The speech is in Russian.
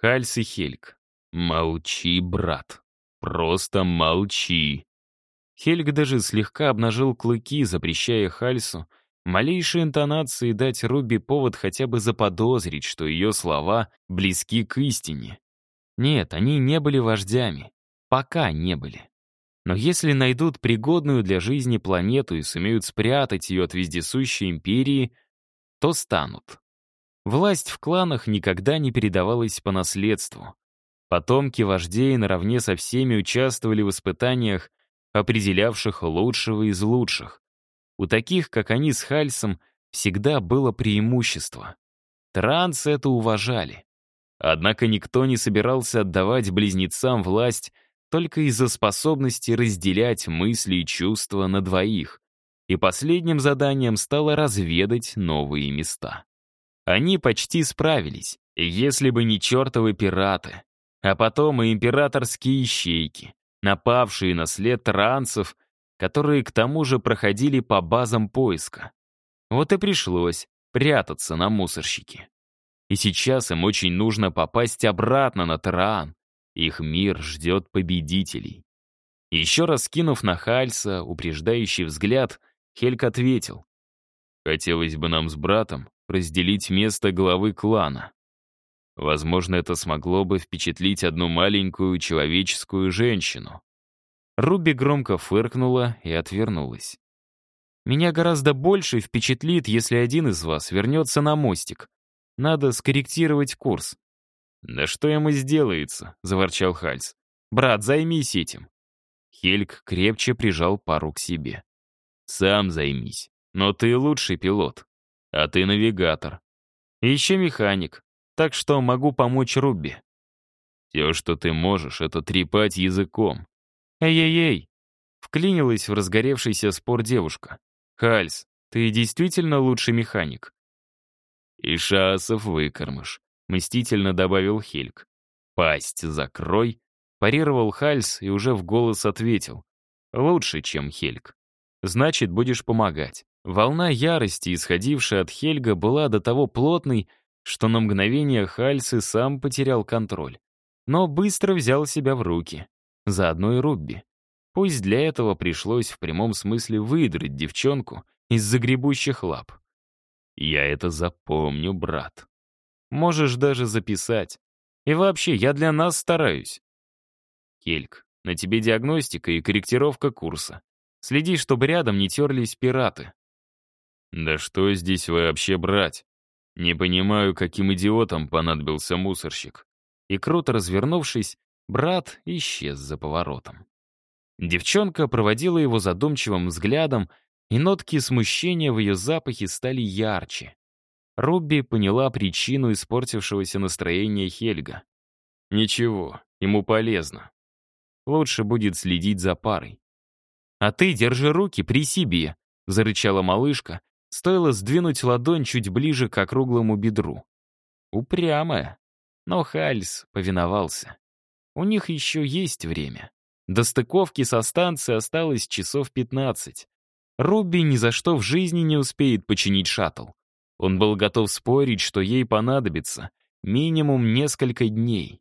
Хальс и Хельг. «Молчи, брат. Просто молчи». Хельг даже слегка обнажил клыки, запрещая Хальсу малейшей интонации дать Руби повод хотя бы заподозрить, что ее слова близки к истине. Нет, они не были вождями. Пока не были. Но если найдут пригодную для жизни планету и сумеют спрятать ее от вездесущей империи, то станут. Власть в кланах никогда не передавалась по наследству. Потомки вождей наравне со всеми участвовали в испытаниях, определявших лучшего из лучших. У таких, как они с Хальсом, всегда было преимущество. Трансы это уважали. Однако никто не собирался отдавать близнецам власть только из-за способности разделять мысли и чувства на двоих. И последним заданием стало разведать новые места. Они почти справились, если бы не чертовы пираты, а потом и императорские ищейки, напавшие на след транцев, которые к тому же проходили по базам поиска. Вот и пришлось прятаться на мусорщике. И сейчас им очень нужно попасть обратно на Тараан. Их мир ждет победителей. Еще раз кинув на Хальса упреждающий взгляд, Хельк ответил. «Хотелось бы нам с братом разделить место главы клана. Возможно, это смогло бы впечатлить одну маленькую человеческую женщину. Руби громко фыркнула и отвернулась. «Меня гораздо больше впечатлит, если один из вас вернется на мостик. Надо скорректировать курс». «Да что ему сделается?» — заворчал Хальс. «Брат, займись этим». Хельк крепче прижал пару к себе. «Сам займись. Но ты лучший пилот. А ты навигатор. И еще механик. Так что могу помочь Руби. Все, что ты можешь, это трепать языком. Эй-эй-эй! Вклинилась в разгоревшийся спор девушка. Хальс, ты действительно лучший механик. И шасов выкормыш, мстительно добавил Хельк. Пасть закрой, парировал Хальс и уже в голос ответил. Лучше, чем Хельк. Значит, будешь помогать. Волна ярости, исходившая от Хельга, была до того плотной, что на мгновение Хальс и сам потерял контроль. Но быстро взял себя в руки. Заодно и Рубби. Пусть для этого пришлось в прямом смысле выдрать девчонку из загребущих лап. Я это запомню, брат. Можешь даже записать. И вообще, я для нас стараюсь. Хельг, на тебе диагностика и корректировка курса. Следи, чтобы рядом не терлись пираты. Да что здесь вообще брать? Не понимаю, каким идиотом понадобился мусорщик. И круто развернувшись, брат исчез за поворотом. Девчонка проводила его задумчивым взглядом, и нотки смущения в ее запахе стали ярче. Рубби поняла причину испортившегося настроения Хельга. Ничего, ему полезно. Лучше будет следить за парой. «А ты держи руки при себе», — зарычала малышка, Стоило сдвинуть ладонь чуть ближе к округлому бедру. Упрямая. Но Хальс повиновался. У них еще есть время. До стыковки со станции осталось часов 15. Руби ни за что в жизни не успеет починить шаттл. Он был готов спорить, что ей понадобится минимум несколько дней.